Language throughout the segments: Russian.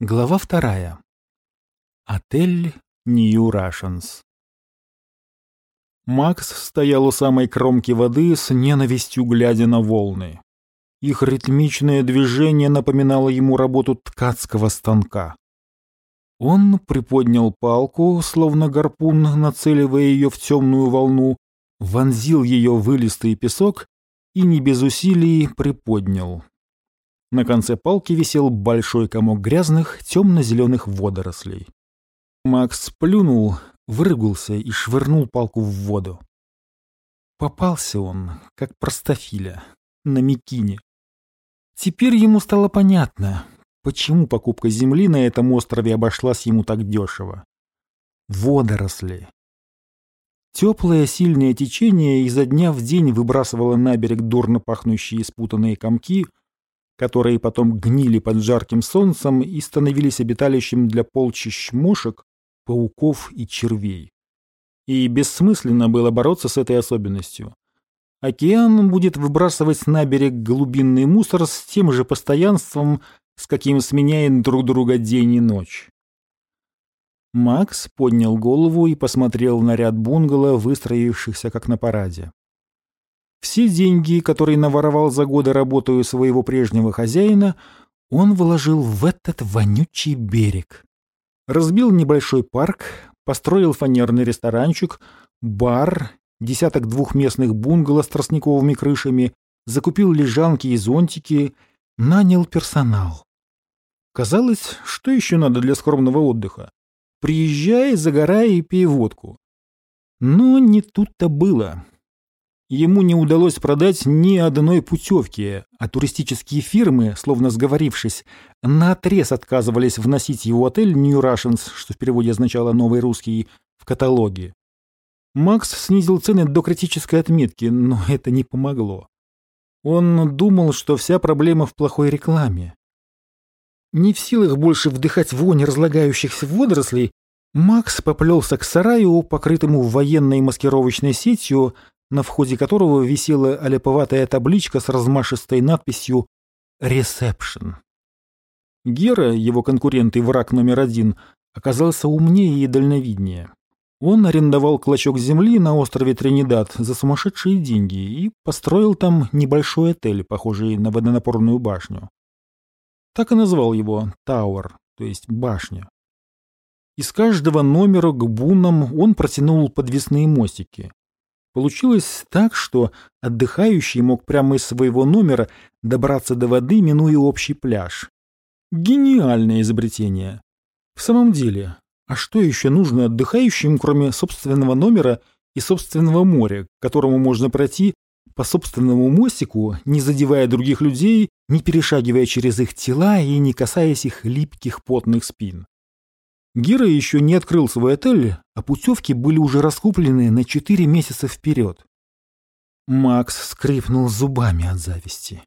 Глава вторая. Отель Нью Рашенс. Макс стоял у самой кромки воды с ненавистью глядя на волны. Их ритмичное движение напоминало ему работу ткацкого станка. Он приподнял палку, словно гарпун, нацеливая ее в темную волну, вонзил ее в илистый песок и не без усилий приподнял. На конце палки висел большой комок грязных, темно-зеленых водорослей. Макс плюнул, вырыгался и швырнул палку в воду. Попался он, как простофиля, на Микине. Теперь ему стало понятно, почему покупка земли на этом острове обошлась ему так дешево. Водоросли. Теплое сильное течение изо дня в день выбрасывало на берег дурно пахнущие спутанные комки — которые потом гнили под жарким солнцем и становились обиталищем для полчищ мушек, пауков и червей. И бессмысленно было бороться с этой особенностью. Океан будет выбрасывать на берег глубинный мусор с тем же постоянством, с каким сменяет друг друга день и ночь. Макс поднял голову и посмотрел на ряд бунгало, выстроившихся как на параде. Все деньги, которые наворовал за годы работы у своего прежнего хозяина, он вложил в этот вонючий берег. Разбил небольшой парк, построил фанерный ресторанчик, бар, десяток двухместных бунгало с тростниковыми крышами, закупил лежанки и зонтики, нанял персонал. Казалось, что еще надо для скромного отдыха? Приезжай, загорай и пей водку. Но не тут-то было. Ему не удалось продать ни одной путевки, а туристические фирмы, словно сговорившись, наотрез отказывались вносить его отель New Russians, что в переводе означало «Новый русский», в каталоги. Макс снизил цены до критической отметки, но это не помогло. Он думал, что вся проблема в плохой рекламе. Не в силах больше вдыхать вонь разлагающихся водорослей, Макс поплелся к сараю, покрытому военной маскировочной сетью, на входе которого висела олеповатая табличка с размашистой надписью «Ресепшн». Гера, его конкурент и враг номер один, оказался умнее и дальновиднее. Он арендовал клочок земли на острове Тринидад за сумасшедшие деньги и построил там небольшой отель, похожий на водонапорную башню. Так и назвал его «Тауэр», то есть «башня». Из каждого номера к бунам он протянул подвесные мостики. Получилось так, что отдыхающий мог прямо из своего номера добраться до воды, минуя общий пляж. Гениальное изобретение. В самом деле, а что еще нужно отдыхающим, кроме собственного номера и собственного моря, к которому можно пройти по собственному мостику, не задевая других людей, не перешагивая через их тела и не касаясь их липких потных спин? Гера еще не открыл свой отель, а путевки были уже раскуплены на четыре месяца вперед. Макс скрипнул зубами от зависти.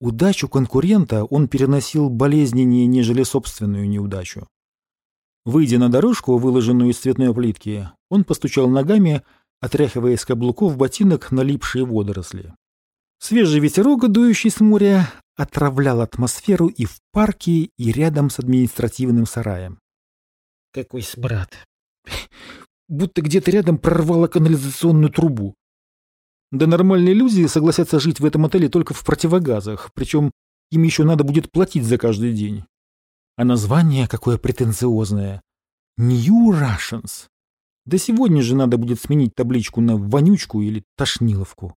Удачу конкурента он переносил болезненнее, нежели собственную неудачу. Выйдя на дорожку, выложенную из цветной плитки, он постучал ногами, отряхивая из каблуков ботинок налипшие водоросли. Свежий ветерок, дующий с моря, отравлял атмосферу и в парке, и рядом с административным сараем. Какой смрад. Будто где-то рядом прорвало канализационную трубу. Да нормальные люди согласятся жить в этом отеле только в противогазах, причем им еще надо будет платить за каждый день. А название какое претенциозное. New Russians. Да сегодня же надо будет сменить табличку на вонючку или тошниловку.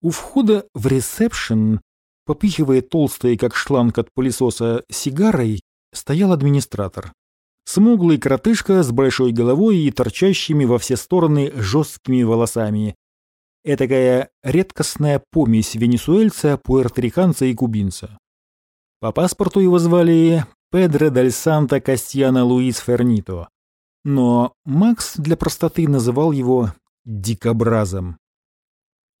У входа в ресепшн, попихивая толстой, как шланг от пылесоса, сигарой, стоял администратор. Смуглый коротышка с большой головой и торчащими во все стороны жесткими волосами. Этакая редкостная помесь венесуэльца, пуэрториканца и кубинца. По паспорту его звали Педро Даль Санта Кастьяно Луис Фернито. Но Макс для простоты называл его «дикобразом».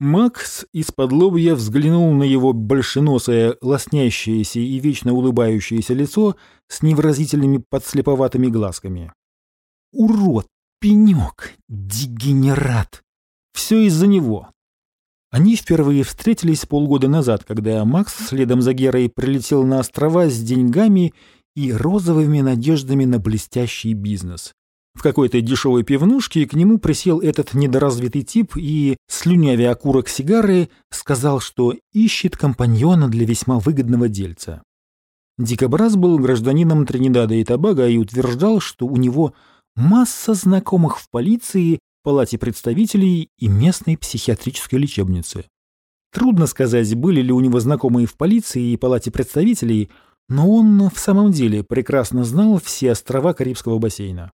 Макс из-под лобья взглянул на его большеносое, лоснящееся и вечно улыбающееся лицо с невыразительными подслеповатыми глазками. Урод, пенек, дегенерат. Все из-за него. Они впервые встретились полгода назад, когда Макс следом за Герой прилетел на острова с деньгами и розовыми надеждами на блестящий бизнес. В какой-то дешевой пивнушке к нему присел этот недоразвитый тип и, слюнявя окурок сигары, сказал, что ищет компаньона для весьма выгодного дельца. Дикобраз был гражданином Тринидада и Тобаго и утверждал, что у него масса знакомых в полиции палате представителей и местной психиатрической лечебнице. Трудно сказать, были ли у него знакомые в полиции и палате представителей, но он в самом деле прекрасно знал все острова Карибского бассейна.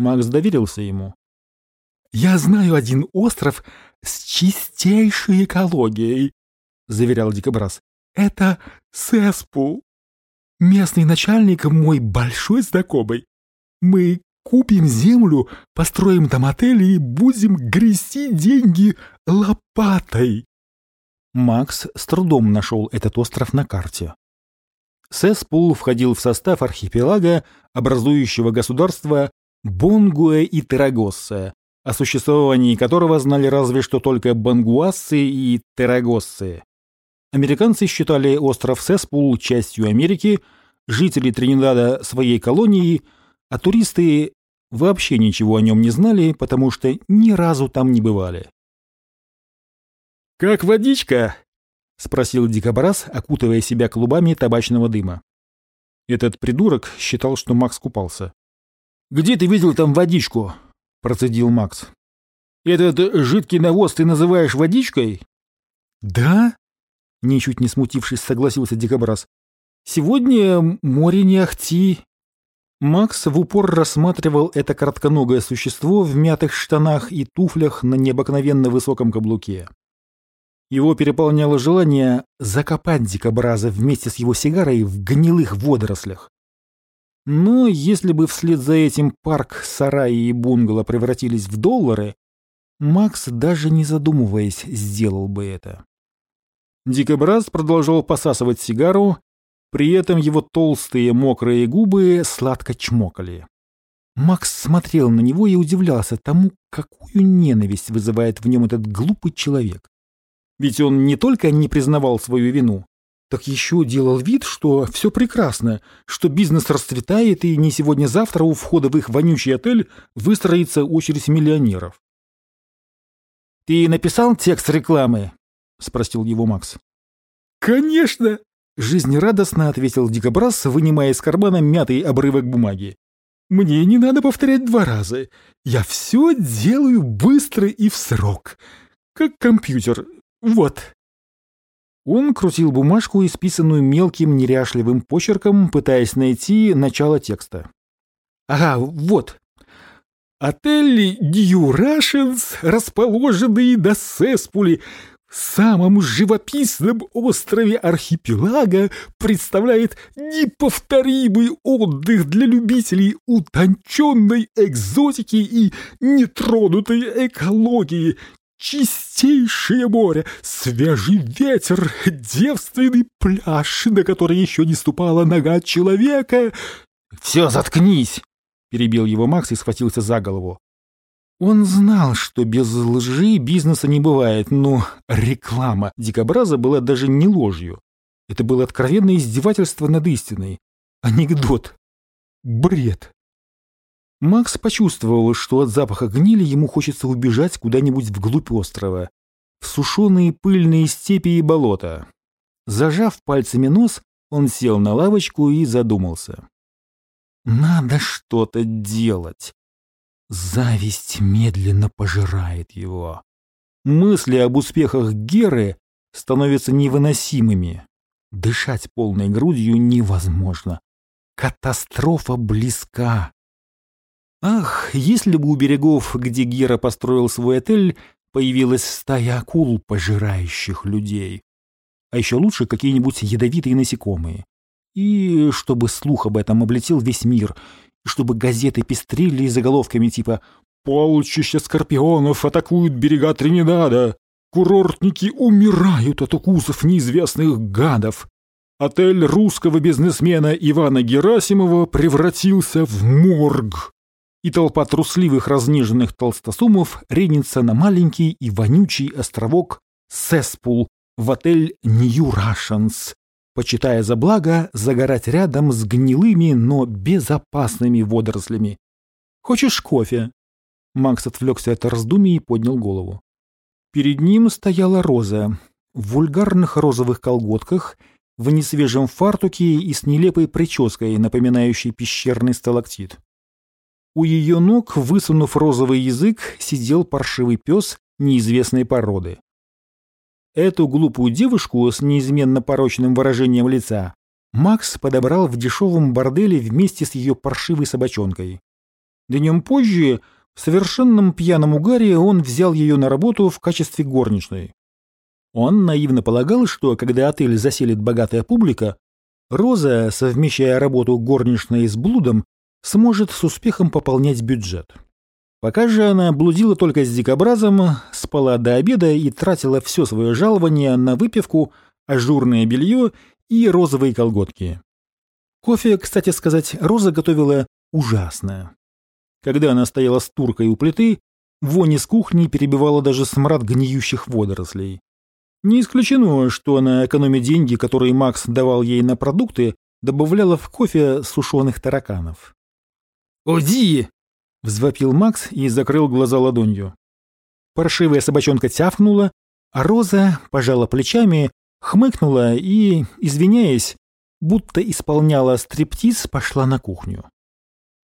Макс доверился ему. «Я знаю один остров с чистейшей экологией», — заверял Дикобраз. «Это Сеспу. Местный начальник мой большой знакомый. Мы Купим землю, построим там отель и будем грести деньги лопатой. Макс с трудом нашел этот остров на карте. Сеспул входил в состав архипелага, образующего государство Бонгуэ и Террагоссе, о существовании которого знали разве что только бангуасцы и террагоссы. Американцы считали остров Сеспул частью Америки, жители Тринидада своей колонией – а туристы вообще ничего о нем не знали, потому что ни разу там не бывали. «Как водичка?» — спросил дикобраз, окутывая себя клубами табачного дыма. Этот придурок считал, что Макс купался. «Где ты видел там водичку?» — процедил Макс. «Этот жидкий навоз ты называешь водичкой?» «Да?» — ничуть не смутившись, согласился дикобраз. «Сегодня море не ахти, Макс в упор рассматривал это коротконогое существо в мятых штанах и туфлях на необыкновенно высоком каблуке. Его переполняло желание закопать дикобраза вместе с его сигарой в гнилых водорослях. Но если бы вслед за этим парк, сараи и бунгало превратились в доллары, Макс, даже не задумываясь, сделал бы это. Дикобраз продолжал посасывать сигару, при этом его толстые мокрые губы сладко чмокали. Макс смотрел на него и удивлялся тому, какую ненависть вызывает в нем этот глупый человек. Ведь он не только не признавал свою вину, так еще делал вид, что все прекрасно, что бизнес расцветает, и не сегодня-завтра у входа в их вонючий отель выстроится очередь миллионеров. «Ты написал текст рекламы?» — спросил его Макс. «Конечно!» Жизнерадостно ответил Дикобраз, вынимая из кармана мятый обрывок бумаги. «Мне не надо повторять два раза. Я все делаю быстро и в срок. Как компьютер. Вот». Он крутил бумажку, исписанную мелким неряшливым почерком, пытаясь найти начало текста. «Ага, вот. Отель Дьюрашенс, расположенный на Сеспуле, самом живописном острове архипелага представляет неповторимый отдых для любителей утонченной экзотики и нетронутой экологии, чистейшее море, свежий ветер, девственный пляж, на который еще не ступала нога человека. «Все, заткнись!» — перебил его Макс и схватился за голову. Он знал, что без лжи бизнеса не бывает, но реклама дикобраза была даже не ложью. Это было откровенное издевательство над истиной. Анекдот. Бред. Макс почувствовал, что от запаха гнили ему хочется убежать куда-нибудь вглубь острова, в сушеные пыльные степи и болота. Зажав пальцами нос, он сел на лавочку и задумался. «Надо что-то делать. Зависть медленно пожирает его. Мысли об успехах Геры становятся невыносимыми. Дышать полной грудью невозможно. Катастрофа близка. Ах, если бы у берегов, где Гера построил свой отель, появилась стая акул, пожирающих людей. А еще лучше какие-нибудь ядовитые насекомые. И чтобы слух об этом облетел весь мир, чтобы газеты пестрили заголовками типа «Полчища скорпионов атакуют берега Тринидада», «Курортники умирают от укусов неизвестных гадов», «Отель русского бизнесмена Ивана Герасимова превратился в морг», и толпа трусливых разнеженных толстосумов ринется на маленький и вонючий островок Сеспул в отель New Russians, почитая за благо загорать рядом с гнилыми, но безопасными водорослями. «Хочешь кофе?» Макс отвлекся от раздумий и поднял голову. Перед ним стояла Роза в вульгарных розовых колготках, в несвежем фартуке и с нелепой прической, напоминающей пещерный сталактит. У ее ног, высунув розовый язык, сидел паршивый пес неизвестной породы. Эту глупую девушку с неизменно порочным выражением лица Макс подобрал в дешевом борделе вместе с ее паршивой собачонкой. Днем позже, в совершенном пьяном угаре, он взял ее на работу в качестве горничной. Он наивно полагал, что когда отель заселит богатая публика, Роза, совмещая работу горничной с блудом, сможет с успехом пополнять бюджет. Пока же она блудила только с дикобразом, спала до обеда и тратила все свое жалование на выпивку, ажурное белье и розовые колготки. Кофе, кстати сказать, Роза готовила ужасно. Когда она стояла с туркой у плиты, вонь из кухни перебивала даже смрад гниющих водорослей. Не исключено, что она экономит деньги, которые Макс давал ей на продукты, добавляла в кофе сушеных тараканов. «Оди!» — взвопил Макс и закрыл глаза ладонью. Паршивая собачонка тявкнула, а Роза пожала плечами, хмыкнула и, извиняясь, будто исполняла стриптиз, пошла на кухню.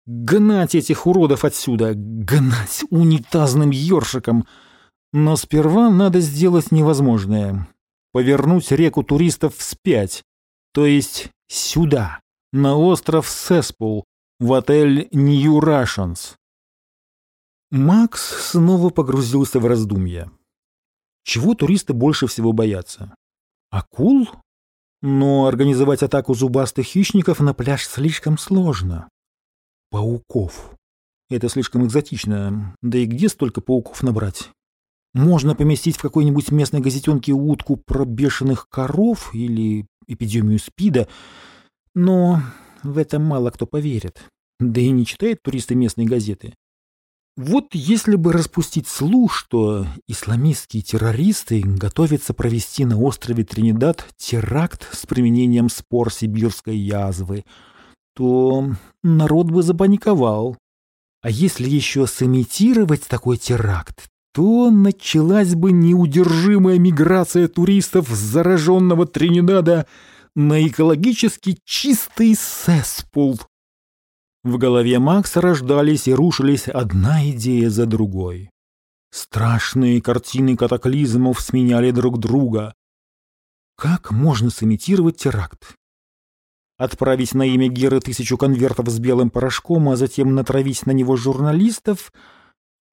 Гнать этих уродов отсюда, гнать унитазным ёршиком. Но сперва надо сделать невозможное. Повернуть реку туристов вспять, то есть сюда, на остров Сеспул, в отель New Russians. Макс снова погрузился в раздумья. Чего туристы больше всего боятся? Акул? Но организовать атаку зубастых хищников на пляж слишком сложно. Пауков. Это слишком экзотично. Да и где столько пауков набрать? Можно поместить в какой-нибудь местной газетенке утку про бешеных коров или эпидемию СПИДа, но в это мало кто поверит. Да и не читают туристы местные газеты. Вот если бы распустить слух, что исламистские террористы готовятся провести на острове Тринидад теракт с применением спор сибирской язвы, то народ бы запаниковал. А если еще сымитировать такой теракт, то началась бы неудержимая миграция туристов с зараженного Тринидада на экологически чистый сеспул. В голове Макса рождались и рушились одна идея за другой. Страшные картины катаклизмов сменяли друг друга. Как можно сымитировать теракт? Отправить на имя Геры тысячу конвертов с белым порошком, а затем натравить на него журналистов?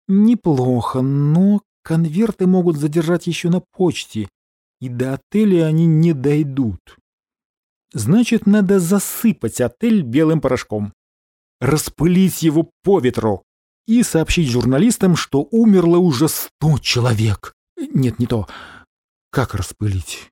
Неплохо, но конверты могут задержать еще на почте, и до отеля они не дойдут. Значит, надо засыпать отель белым порошком распылить его по ветру и сообщить журналистам, что умерло уже сто человек. Нет, не то. Как распылить?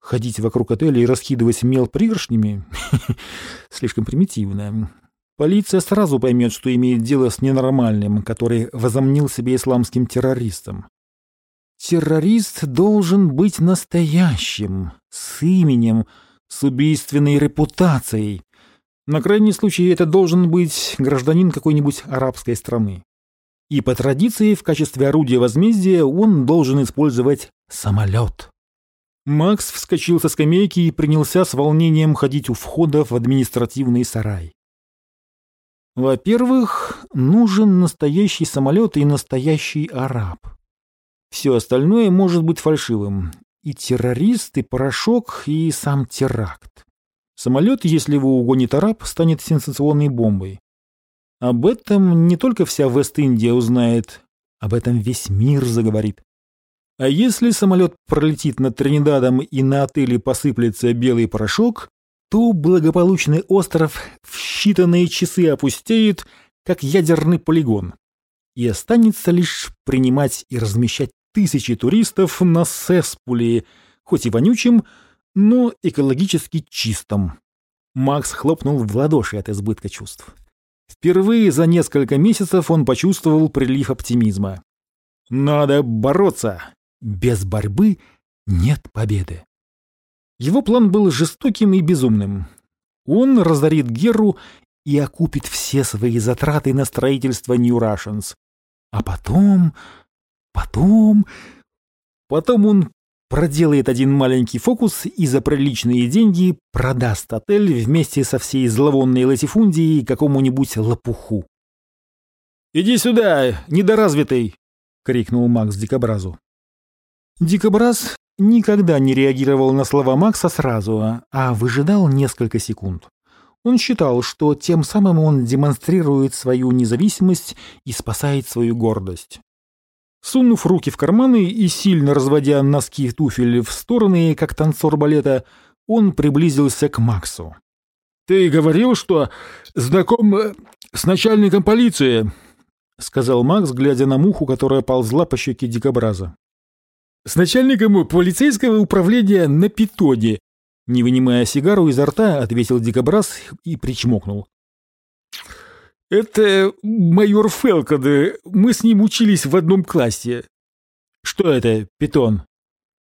Ходить вокруг отеля и раскидывать мел пригоршнями? Слишком примитивно. Полиция сразу поймет, что имеет дело с ненормальным, который возомнил себя исламским террористом. Террорист должен быть настоящим, с именем, с убийственной репутацией, на крайний случай это должен быть гражданин какой-нибудь арабской страны. И по традиции в качестве орудия возмездия он должен использовать самолет. Макс вскочил со скамейки и принялся с волнением ходить у входа в административный сарай. Во-первых, нужен настоящий самолет и настоящий араб. Все остальное может быть фальшивым. И террорист, и порошок, и сам теракт. Самолет, если его угонит араб, станет сенсационной бомбой. Об этом не только вся Вест-Индия узнает, об этом весь мир заговорит. А если самолет пролетит над Тринидадом и на отеле посыплется белый порошок, то благополучный остров в считанные часы опустеет, как ядерный полигон, и останется лишь принимать и размещать тысячи туристов на Сеспуле, хоть и вонючим, но экологически чистом. Макс хлопнул в ладоши от избытка чувств. Впервые за несколько месяцев он почувствовал прилив оптимизма. «Надо бороться! без борьбы нет победы. Его план был жестоким и безумным. Он разорит Геру и окупит все свои затраты на строительство New Russians. А потом... потом... Потом он проделает один маленький фокус и за приличные деньги продаст отель вместе со всей зловонной латифундией какому-нибудь лопуху. «Иди сюда, недоразвитый!» — крикнул Макс Дикобразу. Дикобраз никогда не реагировал на слова Макса сразу, а выжидал несколько секунд. Он считал, что тем самым он демонстрирует свою независимость и спасает свою гордость. Сунув руки в карманы и сильно разводя носки туфель в стороны, как танцор балета, он приблизился к Максу. «Ты говорил, что знаком э, с начальником полиции?» — сказал Макс, глядя на муху, которая ползла по щеке дикобраза. «С начальником полицейского управления на Питоне», не вынимая сигару изо рта, ответил дикобраз и причмокнул. «Это майор Фелкон. Мы с ним учились в одном классе». «Что это, питон?»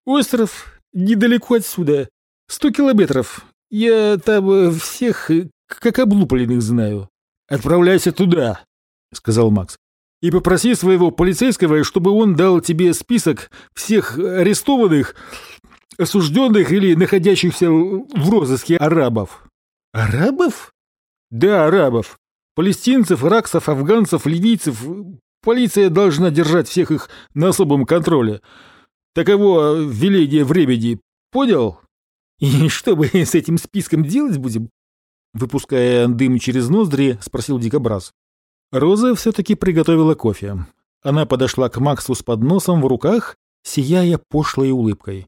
«Остров. Недалеко отсюда. Сто километров. Я там всех как облупленных знаю». «Отправляйся туда», — сказал Макс и попроси своего полицейского, чтобы он дал тебе список всех арестованных, осужденных или находящихся в розыске арабов. Арабов? Да, арабов. Палестинцев, иракцев, афганцев, ливийцев. Полиция должна держать всех их на особом контроле. Таково веление времени. Понял? И что мы с этим списком делать будем? Выпуская дым через ноздри, спросил Дикобраз. Роза все-таки приготовила кофе. Она подошла к Максу с подносом в руках, сияя пошлой улыбкой.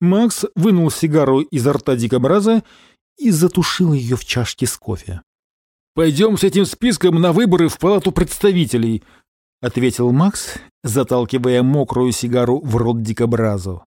Макс вынул сигару изо рта дикобраза и затушил ее в чашке с кофе. «Пойдем с этим списком на выборы в палату представителей», — ответил Макс, заталкивая мокрую сигару в рот дикобразу.